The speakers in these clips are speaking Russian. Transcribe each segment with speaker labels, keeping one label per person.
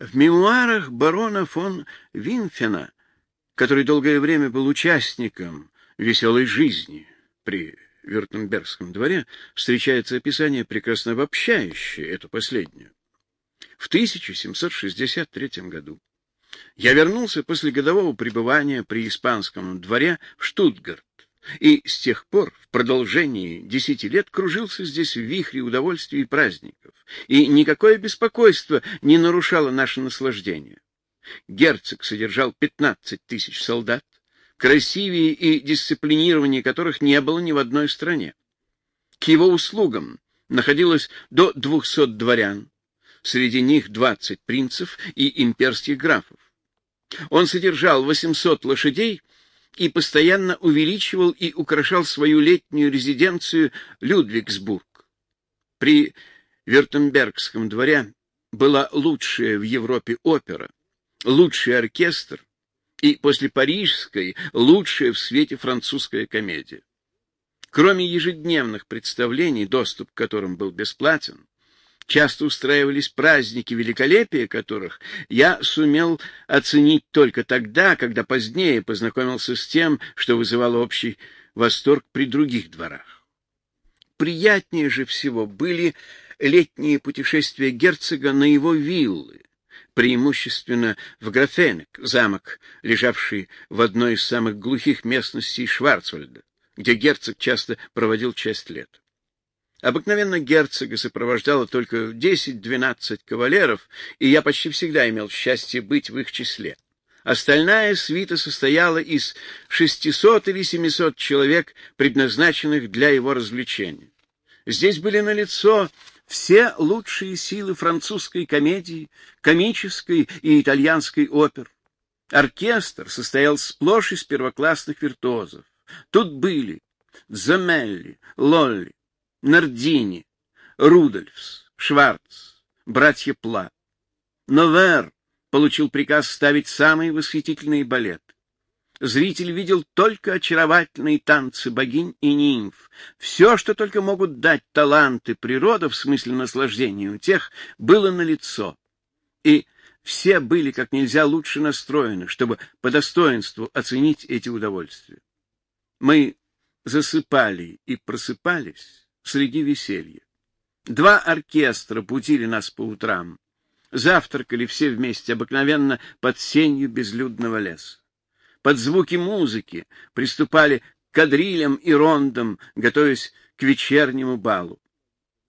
Speaker 1: В мемуарах барона фон Винфена, который долгое время был участником веселой жизни при Вюртембергском дворе, встречается описание, прекрасно обобщающее эту последнюю. В 1763 году я вернулся после годового пребывания при испанском дворе в Штутгарт, и с тех пор в продолжении десяти лет кружился здесь в вихре удовольствий и праздников, и никакое беспокойство не нарушало наше наслаждение. Герцог содержал пятнадцать тысяч солдат, красивее и дисциплинированнее которых не было ни в одной стране. К его услугам находилось до двухсот дворян, среди них двадцать принцев и имперских графов. Он содержал восемьсот лошадей и постоянно увеличивал и украшал свою летнюю резиденцию Людвигсбург. При Вертембергском дворе была лучшая в Европе опера, лучший оркестр и после парижской лучшая в свете французская комедия. Кроме ежедневных представлений, доступ к которым был бесплатен, часто устраивались праздники, великолепия которых я сумел оценить только тогда, когда позднее познакомился с тем, что вызывало общий восторг при других дворах. Приятнее же всего были летние путешествия герцога на его виллы, преимущественно в Графенек, замок, лежавший в одной из самых глухих местностей Шварцвальда, где герцог часто проводил часть лета. Обыкновенно герцога сопровождало только 10-12 кавалеров, и я почти всегда имел счастье быть в их числе. Остальная свита состояла из 600 или 700 человек, предназначенных для его развлечения. Здесь были налицо все лучшие силы французской комедии, комической и итальянской опер. Оркестр состоял сплошь из первоклассных виртуозов. Тут были Замелли, Лолли, Нардини, Рудольфс, Шварц, братья Пла. Но Вер получил приказ ставить самые восхитительные балеты. Зритель видел только очаровательные танцы богинь и нимф. Все, что только могут дать таланты природы в смысле наслаждения у тех, было налицо. И все были как нельзя лучше настроены, чтобы по достоинству оценить эти удовольствия. Мы засыпали и просыпались среди веселья. Два оркестра будили нас по утрам. Завтракали все вместе, обыкновенно под сенью безлюдного леса. Под звуки музыки приступали к кадрилям и рондам, готовясь к вечернему балу.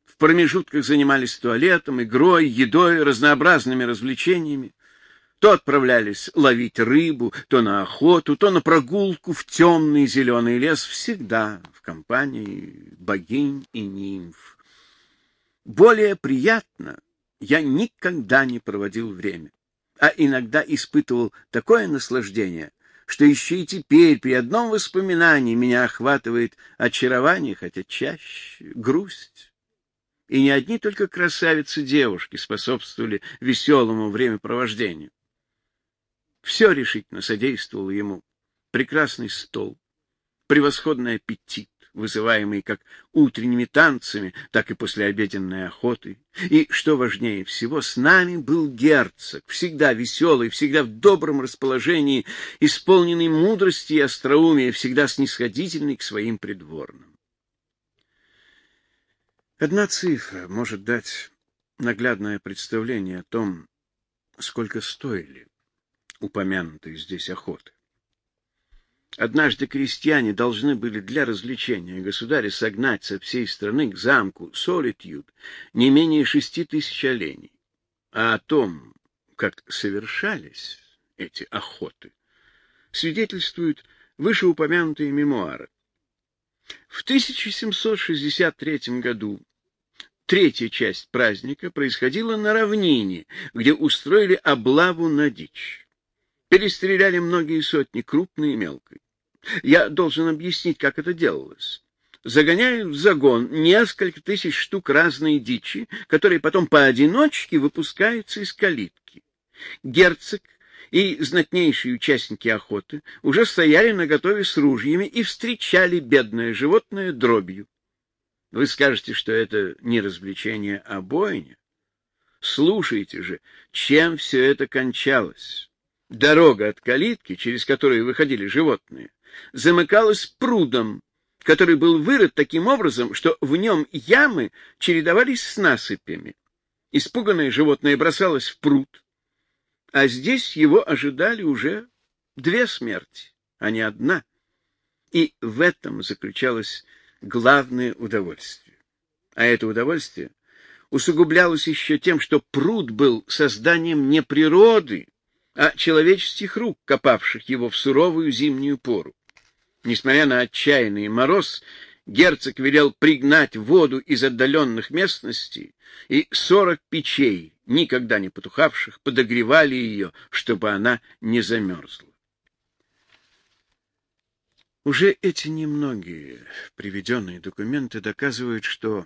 Speaker 1: В промежутках занимались туалетом, игрой, едой, разнообразными развлечениями. То отправлялись ловить рыбу, то на охоту, то на прогулку в темный зеленый лес, всегда компании богинь и нимф. Более приятно я никогда не проводил время, а иногда испытывал такое наслаждение, что еще и теперь при одном воспоминании меня охватывает очарование, хотя чаще грусть. И не одни только красавицы-девушки способствовали веселому времяпровождению. Все решительно содействовало ему. Прекрасный стол, превосходный аппетит, вызываемый как утренними танцами, так и послеобеденной охотой. И, что важнее всего, с нами был герцог, всегда веселый, всегда в добром расположении, исполненный мудрости и остроумия, всегда снисходительный к своим придворным. Одна цифра может дать наглядное представление о том, сколько стоили упомянутой здесь охоты. Однажды крестьяне должны были для развлечения государя согнать со всей страны к замку Солитюд не менее шести тысяч оленей. А о том, как совершались эти охоты, свидетельствуют вышеупомянутые мемуары. В 1763 году третья часть праздника происходила на равнине, где устроили облаву на дичь. Перестреляли многие сотни, крупной и мелкой. Я должен объяснить, как это делалось. Загоняют в загон несколько тысяч штук разной дичи, которые потом поодиночке выпускаются из калитки. Герцог и знатнейшие участники охоты уже стояли наготове с ружьями и встречали бедное животное дробью. Вы скажете, что это не развлечение, а бойня. Слушайте же, чем все это кончалось. Дорога от калитки, через которую выходили животные, замыкалась прудом, который был вырыт таким образом, что в нем ямы чередовались с насыпями. Испуганное животное бросалось в пруд, а здесь его ожидали уже две смерти, а не одна. И в этом заключалось главное удовольствие. А это удовольствие усугублялось еще тем, что пруд был созданием не природы, а человеческих рук, копавших его в суровую зимнюю пору. Несмотря на отчаянный мороз, герцог велел пригнать воду из отдаленных местностей, и сорок печей, никогда не потухавших, подогревали ее, чтобы она не замерзла. Уже эти немногие приведенные документы доказывают, что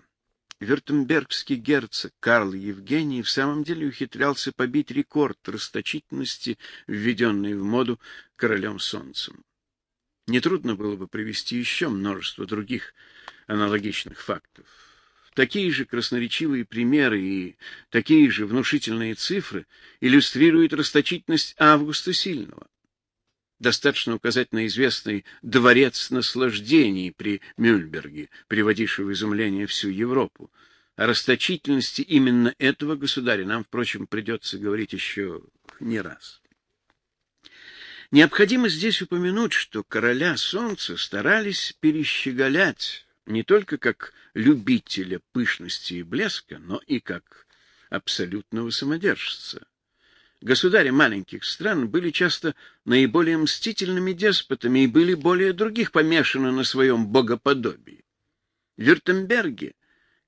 Speaker 1: Вюртембергский герцог Карл Евгений в самом деле ухитрялся побить рекорд расточительности, введенный в моду королем солнцем. Нетрудно было бы привести еще множество других аналогичных фактов. Такие же красноречивые примеры и такие же внушительные цифры иллюстрируют расточительность Августа Сильного. Достаточно указать на известный дворец наслаждений при Мюльберге, приводивший в изумление всю Европу. О расточительности именно этого государя нам, впрочем, придется говорить еще не раз. Необходимо здесь упомянуть, что короля солнца старались перещеголять не только как любителя пышности и блеска, но и как абсолютного самодержца. Государи маленьких стран были часто наиболее мстительными деспотами и были более других помешаны на своем богоподобии. В Вюртемберге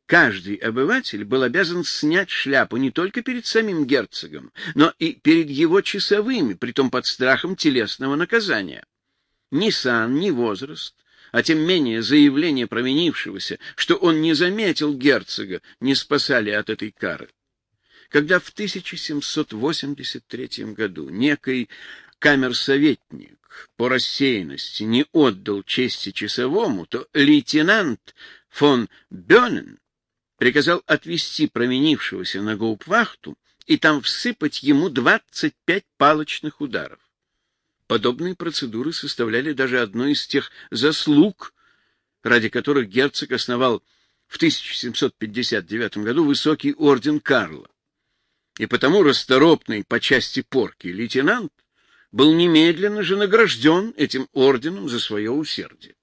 Speaker 1: каждый обыватель был обязан снять шляпу не только перед самим герцогом, но и перед его часовыми, притом под страхом телесного наказания. Ни сан, ни возраст, а тем менее заявление променившегося, что он не заметил герцога, не спасали от этой кары. Когда в 1783 году некий камерсоветник по рассеянности не отдал чести часовому, то лейтенант фон Бёнен приказал отвести променившегося на гауптвахту и там всыпать ему 25 палочных ударов. Подобные процедуры составляли даже одну из тех заслуг, ради которых герцог основал в 1759 году высокий орден Карла и потому расторопный по части порки лейтенант был немедленно же награжден этим орденом за свое усердие.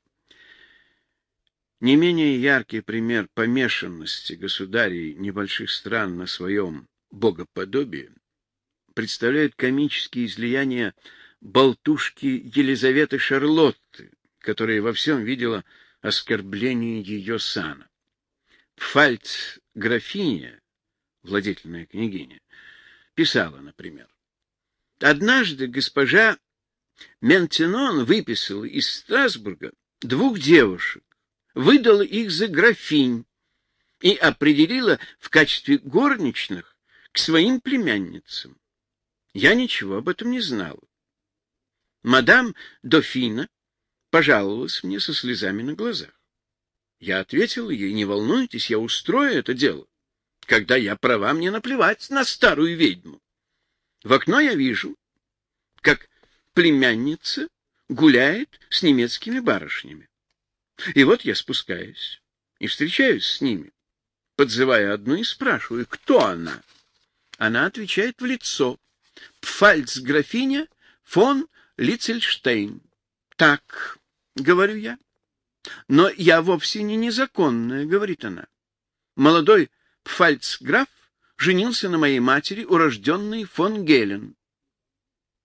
Speaker 1: Не менее яркий пример помешанности государей небольших стран на своем богоподобии представляет комические излияния болтушки Елизаветы Шарлотты, которая во всем видела оскорбление ее сана. Пфальц графиня владетельная княгиня, писала, например. Однажды госпожа Ментенон выписала из Страсбурга двух девушек, выдала их за графинь и определила в качестве горничных к своим племянницам. Я ничего об этом не знала. Мадам Дофина пожаловалась мне со слезами на глазах. Я ответила ей, не волнуйтесь, я устрою это дело. Когда я права, мне наплевать на старую ведьму. В окно я вижу, как племянница гуляет с немецкими барышнями. И вот я спускаюсь и встречаюсь с ними, подзывая одну и спрашиваю, кто она. Она отвечает в лицо. Пфальц-графиня фон Лицельштейн. Так, говорю я. Но я вовсе не незаконная, говорит она. Молодой Пфальцграф женился на моей матери, урожденной фон Гелен.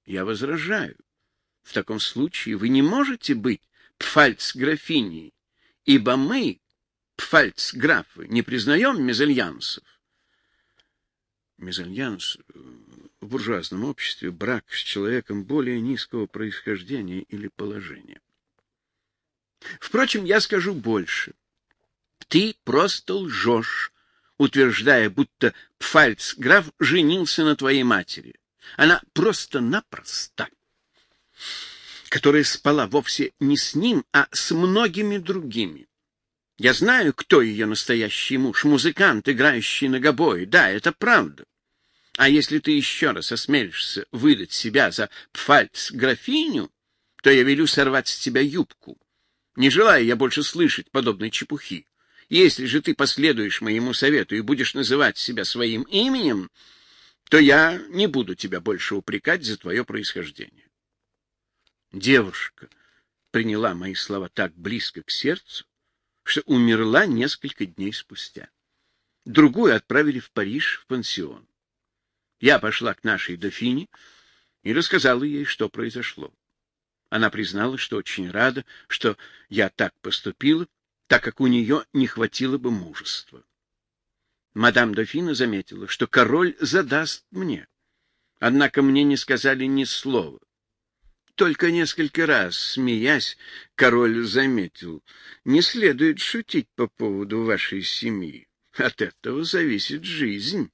Speaker 1: Я возражаю. В таком случае вы не можете быть пфальцграфиней, ибо мы, пфальцграфы, не признаем мезальянсов. Мезальянс в буржуазном обществе брак с человеком более низкого происхождения или положения. Впрочем, я скажу больше. Ты просто лжешь, утверждая, будто Пфальцграф женился на твоей матери. Она просто-напросто, которая спала вовсе не с ним, а с многими другими. Я знаю, кто ее настоящий муж, музыкант, играющий на гобое. Да, это правда. А если ты еще раз осмелишься выдать себя за пфальц-графиню, то я велю сорвать с тебя юбку. Не желаю я больше слышать подобной чепухи. Если же ты последуешь моему совету и будешь называть себя своим именем, то я не буду тебя больше упрекать за твое происхождение. Девушка приняла мои слова так близко к сердцу, что умерла несколько дней спустя. Другую отправили в Париж в пансион. Я пошла к нашей дофине и рассказала ей, что произошло. Она признала, что очень рада, что я так поступила, так как у нее не хватило бы мужества. Мадам дофина заметила, что король задаст мне. Однако мне не сказали ни слова. Только несколько раз, смеясь, король заметил, не следует шутить по поводу вашей семьи. От этого зависит жизнь.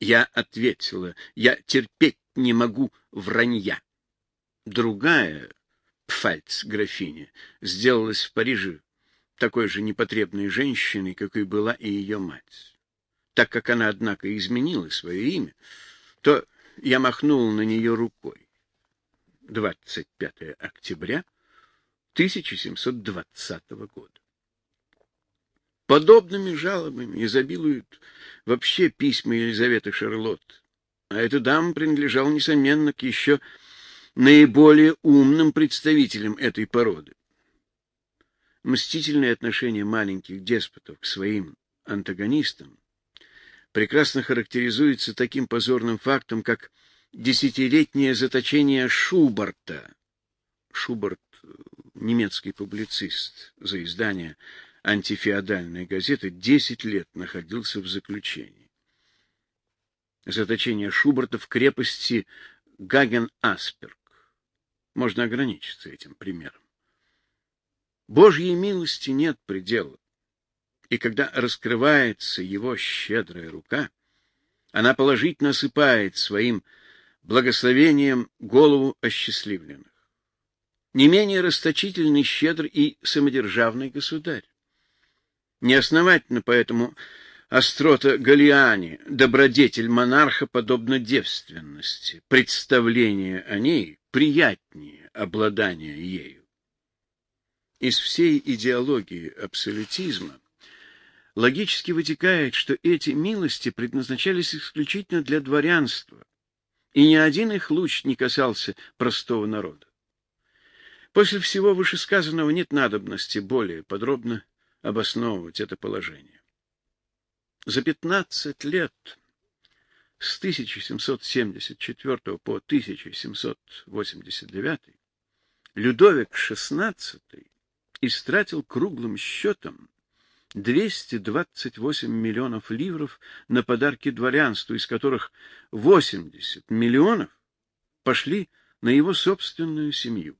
Speaker 1: Я ответила, я терпеть не могу вранья. Другая, Пфальц-графиня, сделалась в Париже такой же непотребной женщиной, какой была и ее мать. Так как она, однако, изменила свое имя, то я махнул на нее рукой. 25 октября 1720 года. Подобными жалобами изобилуют вообще письма Елизаветы Шарлотт, а эта дама принадлежала, несомненно, к еще наиболее умным представителям этой породы. Мстительное отношение маленьких деспотов к своим антагонистам прекрасно характеризуется таким позорным фактом, как десятилетнее заточение Шубарта. Шубарт — немецкий публицист за издание антифеодальной газеты, десять лет находился в заключении. Заточение Шубарта в крепости Гаген-Асперг. Можно ограничиться этим примером. Божьей милости нет предела. И когда раскрывается его щедрая рука, она положительно осыпает своим благословением голову осчастливленных. Не менее расточительный, щедр и самодержавный государь. Неосновательно поэтому острота Галиани, добродетель монарха, подобно девственности, представление о ней приятнее обладания ею. Из всей идеологии абсолютизма логически вытекает, что эти милости предназначались исключительно для дворянства, и ни один их луч не касался простого народа. После всего вышесказанного нет надобности более подробно обосновывать это положение. За пятнадцать лет с 1774 по 1789 Людовик XVI истратил круглым счетом 228 миллионов ливров на подарки дворянству, из которых 80 миллионов пошли на его собственную семью.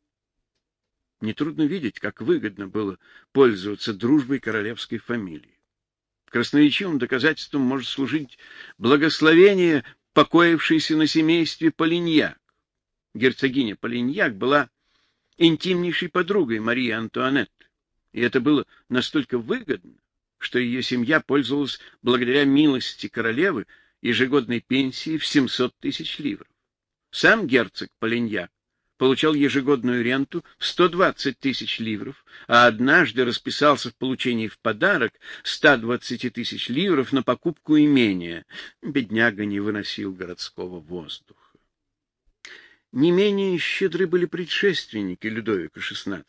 Speaker 1: Нетрудно видеть, как выгодно было пользоваться дружбой королевской фамилии. Красноречивым доказательством может служить благословение, покоившееся на семействе Полиньяк. Герцогиня Полиньяк была интимнейшей подругой Марии Антуанетты, и это было настолько выгодно, что ее семья пользовалась благодаря милости королевы ежегодной пенсией в 700 тысяч ливров. Сам герцог Полиньяк получал ежегодную ренту в 120 тысяч ливров, а однажды расписался в получении в подарок 120 тысяч ливров на покупку имения. Бедняга не выносил городского воздуха. Не менее щедры были предшественники Людовика XVI.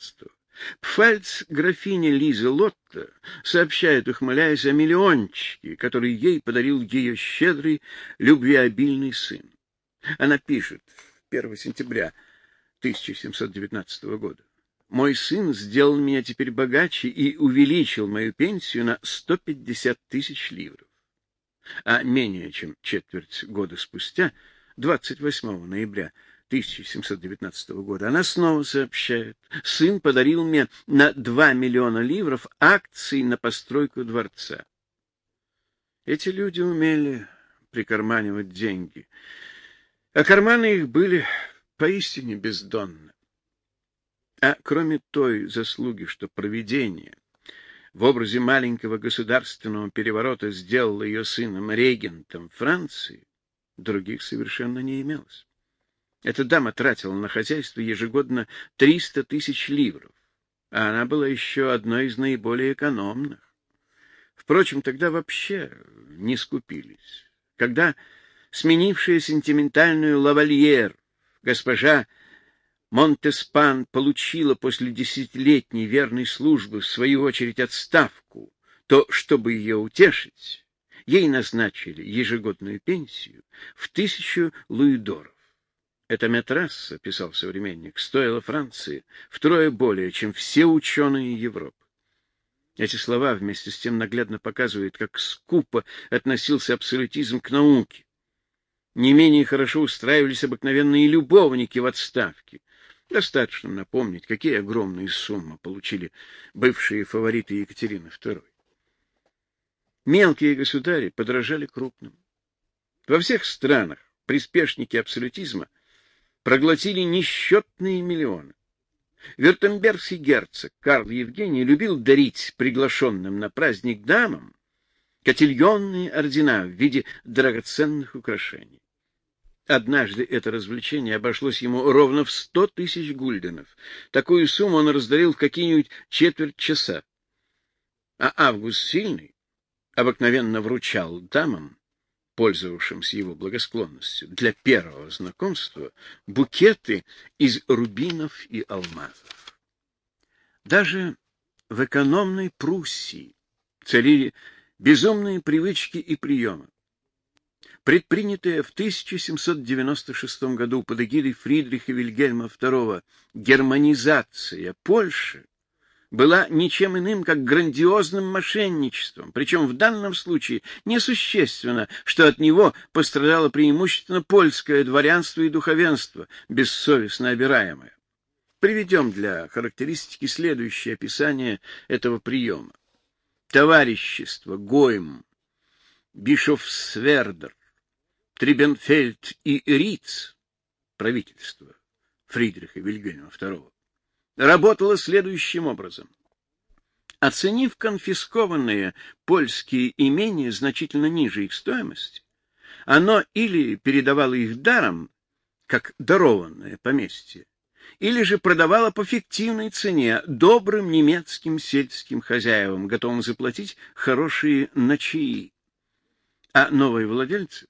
Speaker 1: Пфальц графиня Лиза Лотта сообщает, ухмыляясь о миллиончике, который ей подарил ее щедрый, любвеобильный сын. Она пишет 1 сентября 1719 года. Мой сын сделал меня теперь богаче и увеличил мою пенсию на 150 тысяч ливров. А менее чем четверть года спустя, 28 ноября 1719 года, она снова сообщает, сын подарил мне на 2 миллиона ливров акций на постройку дворца. Эти люди умели прикарманивать деньги, а карманы их были поистине бездонна. А кроме той заслуги, что провидение в образе маленького государственного переворота сделало ее сыном регентом Франции, других совершенно не имелось. Эта дама тратила на хозяйство ежегодно 300 тысяч ливров, а она была еще одной из наиболее экономных. Впрочем, тогда вообще не скупились. Когда сменившая сентиментальную лавальер госпожа Монтеспан получила после десятилетней верной службы в свою очередь отставку, то, чтобы ее утешить, ей назначили ежегодную пенсию в тысячу луидоров. Эта метрасса, писал современник, стоила Франции втрое более, чем все ученые Европы. Эти слова вместе с тем наглядно показывают, как скупо относился абсолютизм к науке. Не менее хорошо устраивались обыкновенные любовники в отставке. Достаточно напомнить, какие огромные суммы получили бывшие фавориты Екатерины II. Мелкие государи подражали крупным. Во всех странах приспешники абсолютизма проглотили несчетные миллионы. Вюртембергский герцог Карл Евгений любил дарить приглашенным на праздник дамам котельонные ордена в виде драгоценных украшений. Однажды это развлечение обошлось ему ровно в сто тысяч гульденов. Такую сумму он раздарил в какие-нибудь четверть часа. А Август Сильный обыкновенно вручал дамам пользовавшимся его благосклонностью, для первого знакомства букеты из рубинов и алмазов. Даже в экономной Пруссии царили безумные привычки и приемы. Предпринятая в 1796 году под эгидой Фридриха Вильгельма II германизация Польши была ничем иным, как грандиозным мошенничеством, причем в данном случае несущественно, что от него пострадало преимущественно польское дворянство и духовенство, бессовестно обираемое. Приведем для характеристики следующее описание этого приема. Товарищество Гойм, Бишофсвердер, Трибенфельд и Риц, правительство Фридриха Вильгельма II, работала следующим образом. Оценив конфискованные польские имения значительно ниже их стоимости, оно или передавало их даром, как дарованное поместье, или же продавало по фиктивной цене добрым немецким сельским хозяевам, готовым заплатить хорошие ночи. А новые владельцы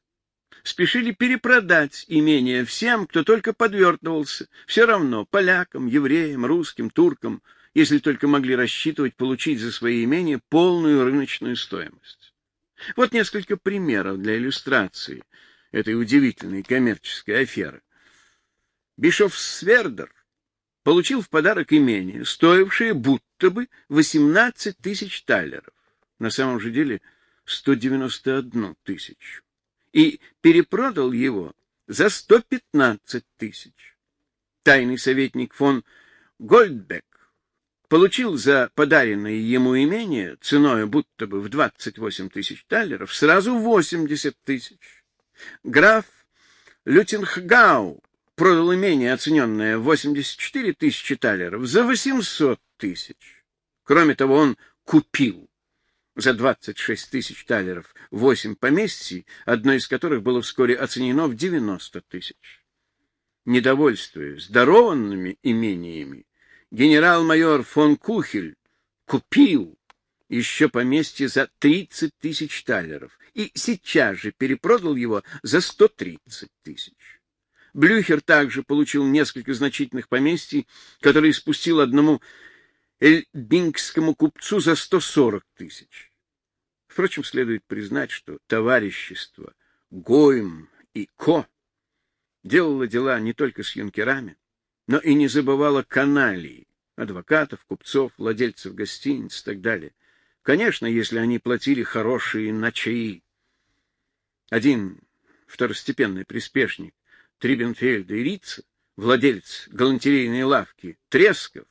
Speaker 1: спешили перепродать имение всем, кто только подвертывался, все равно полякам, евреям, русским, туркам, если только могли рассчитывать получить за свои имения полную рыночную стоимость. Вот несколько примеров для иллюстрации этой удивительной коммерческой аферы. Бишов Свердер получил в подарок имение, стоившее будто бы 18 тысяч талеров, на самом же деле 191 тысячу и перепродал его за 115 тысяч. Тайный советник фон Гольдбек получил за подаренное ему имение ценой будто бы в 28 тысяч талеров сразу 80 тысяч. Граф Лютенхгау продал имение, оцененное в 84 тысячи талеров, за 800 тысяч. Кроме того, он купил за 26 тысяч талеров восемь поместий, одно из которых было вскоре оценено в 90 тысяч. Недовольствуясь здорованными имениями, генерал-майор фон Кухель купил еще поместье за 30 тысяч талеров и сейчас же перепродал его за 130 тысяч. Блюхер также получил несколько значительных поместий, которые спустил одному эльбингскому купцу за 140 тысяч. Впрочем, следует признать, что товарищество Гоем и Ко делало дела не только с юнкерами, но и не забывало каналий, адвокатов, купцов, владельцев гостиниц и так далее. Конечно, если они платили хорошие ночаи. Один второстепенный приспешник Трибенфельда и Рица, владелец галантерейной лавки Тресков,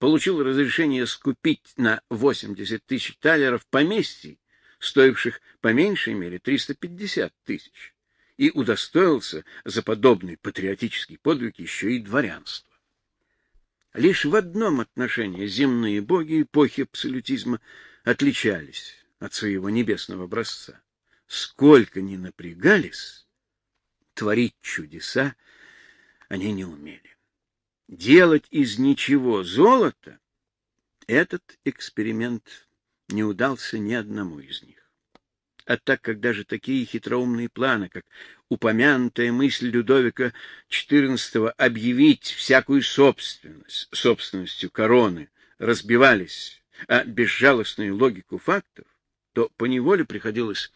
Speaker 1: получил разрешение скупить на 80 тысяч талеров поместье стоивших по меньшей мере 350 тысяч, и удостоился за подобный патриотический подвиг еще и дворянства. Лишь в одном отношении земные боги эпохи абсолютизма отличались от своего небесного образца. Сколько ни напрягались, творить чудеса они не умели. Делать из ничего золото — этот эксперимент не удался ни одному из них. А так как даже такие хитроумные планы, как упомянутая мысль Людовика XIV объявить всякую собственность собственностью короны, разбивались о безжалостную логику фактов, то поневоле приходилось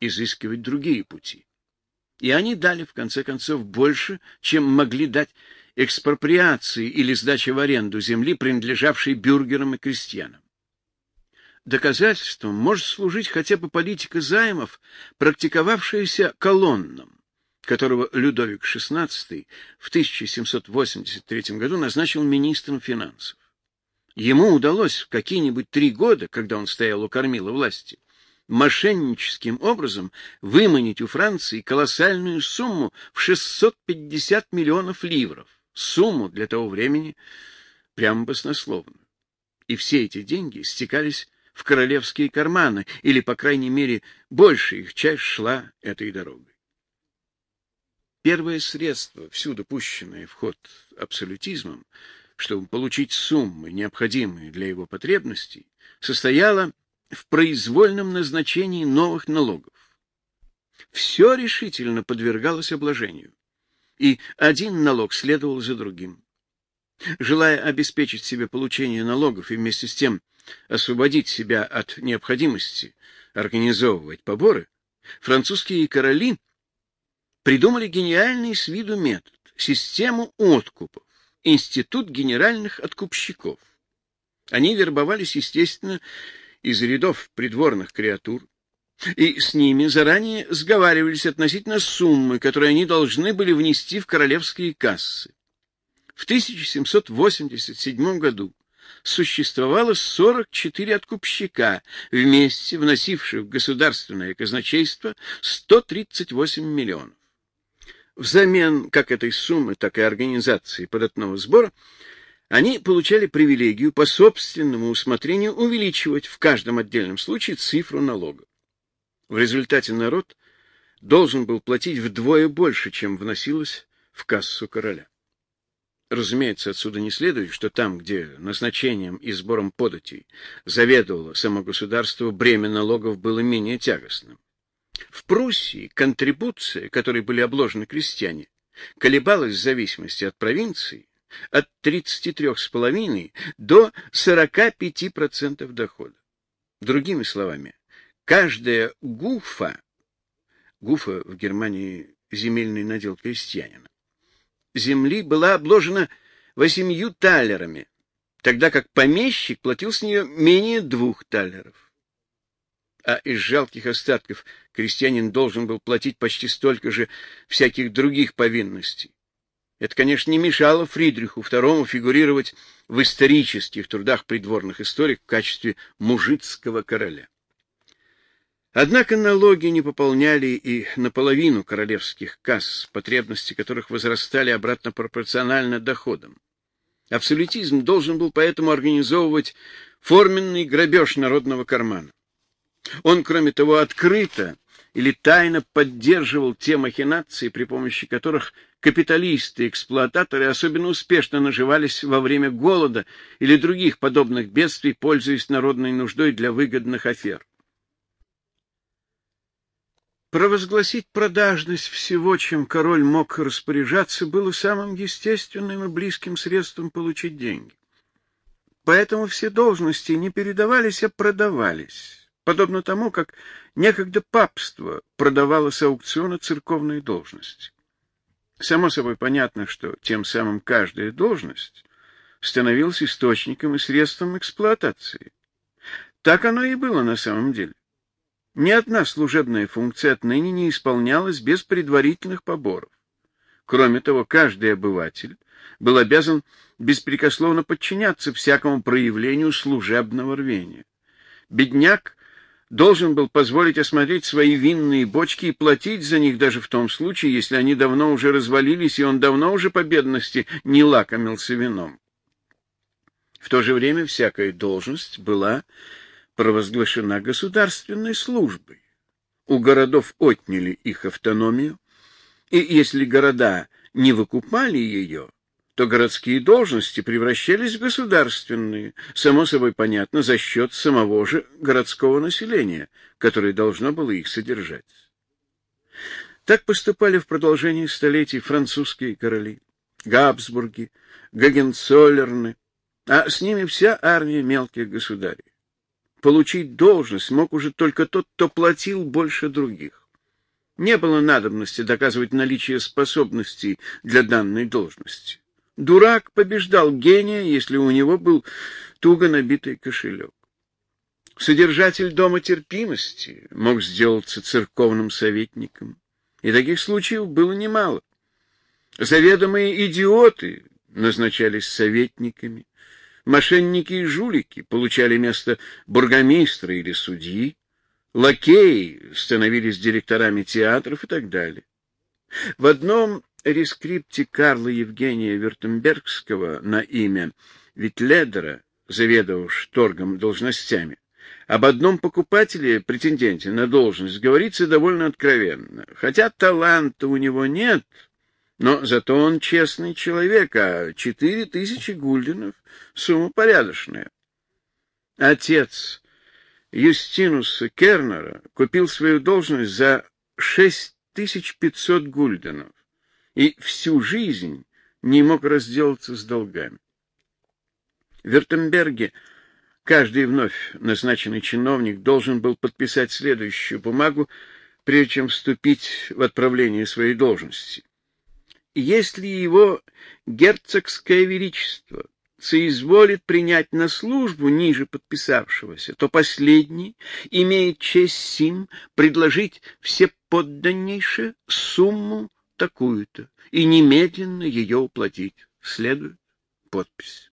Speaker 1: изыскивать другие пути. И они дали, в конце концов, больше, чем могли дать экспроприации или сдача в аренду земли, принадлежавшей бюргерам и крестьянам. Доказательством может служить хотя бы политика займов, практиковавшаяся колонном, которого Людовик XVI в 1783 году назначил министром финансов. Ему удалось в какие-нибудь три года, когда он стоял у кормила власти, мошенническим образом выманить у Франции колоссальную сумму в 650 миллионов ливров, сумму для того времени прямо баснословную. И все эти деньги стекались в королевские карманы, или, по крайней мере, большая их часть шла этой дорогой. Первое средство, всюду пущенное в ход абсолютизмом, чтобы получить суммы, необходимые для его потребностей, состояло в произвольном назначении новых налогов. Все решительно подвергалось обложению, и один налог следовал за другим. Желая обеспечить себе получение налогов и вместе с тем освободить себя от необходимости организовывать поборы, французские короли придумали гениальный с виду метод — систему откупов институт генеральных откупщиков. Они вербовались, естественно, из рядов придворных креатур, и с ними заранее сговаривались относительно суммы, которые они должны были внести в королевские кассы. В 1787 году существовало 44 откупщика, вместе вносивших в государственное казначейство 138 миллионов. Взамен как этой суммы, так и организации податного сбора они получали привилегию по собственному усмотрению увеличивать в каждом отдельном случае цифру налога. В результате народ должен был платить вдвое больше, чем вносилось в кассу короля. Разумеется, отсюда не следует, что там, где назначением и сбором податей заведовало само государство, бремя налогов было менее тягостным. В Пруссии контрибуция, которой были обложены крестьяне, колебалась в зависимости от провинции от 33,5 до 45% дохода. Другими словами, каждая гуфа, гуфа в Германии земельный надел крестьянина, земли была обложена восемью талерами, тогда как помещик платил с нее менее двух талеров а из жалких остатков крестьянин должен был платить почти столько же всяких других повинностей. Это, конечно, не мешало Фридриху II фигурировать в исторических трудах придворных историков в качестве мужицкого короля. Однако налоги не пополняли и наполовину королевских касс, потребности которых возрастали обратно пропорционально доходам. Абсолютизм должен был поэтому организовывать форменный грабеж народного кармана. Он, кроме того, открыто или тайно поддерживал те махинации, при помощи которых капиталисты и эксплуататоры особенно успешно наживались во время голода или других подобных бедствий, пользуясь народной нуждой для выгодных афер. Провозгласить продажность всего, чем король мог распоряжаться, было самым естественным и близким средством получить деньги. Поэтому все должности не передавались, а продавались подобно тому, как некогда папство продавало с аукциона церковные должности. Само собой понятно, что тем самым каждая должность становилась источником и средством эксплуатации. Так оно и было на самом деле. Ни одна служебная функция отныне не исполнялась без предварительных поборов. Кроме того, каждый обыватель был обязан беспрекословно подчиняться всякому проявлению служебного рвения. Бедняк должен был позволить осмотреть свои винные бочки и платить за них даже в том случае, если они давно уже развалились, и он давно уже по бедности не лакомился вином. В то же время всякая должность была провозглашена государственной службой. У городов отняли их автономию, И если города не выкупали ее, то городские должности превращались в государственные, само собой понятно, за счет самого же городского населения, которое должно было их содержать. Так поступали в продолжении столетий французские короли, Габсбурги, Гагенцоллерны, а с ними вся армия мелких государей. Получить должность мог уже только тот, кто платил больше других. Не было надобности доказывать наличие способностей для данной должности. Дурак побеждал гения, если у него был туго набитый кошелек. Содержатель дома терпимости мог сделаться церковным советником, и таких случаев было немало. Заведомые идиоты назначались советниками, мошенники и жулики получали место бургомистра или судьи, лакеи становились директорами театров и так далее. В одном рескрипте Карла Евгения Вертембергского на имя Витледера, заведовавшего торгом должностями, об одном покупателе, претенденте на должность, говорится довольно откровенно. Хотя таланта у него нет, но зато он честный человек, а четыре тысячи гульденов — сумма порядочная. Отец Юстинуса Кернера купил свою должность за шесть тысяч пятьсот гульденов и всю жизнь не мог разделаться с долгами. В Вертемберге каждый вновь назначенный чиновник должен был подписать следующую бумагу, прежде чем вступить в отправление своей должности. Если его герцогское величество соизволит принять на службу ниже подписавшегося, то последний имеет честь сим предложить все подданнейшее сумму такую-то и немедленно ее уплатить. Следует подпись.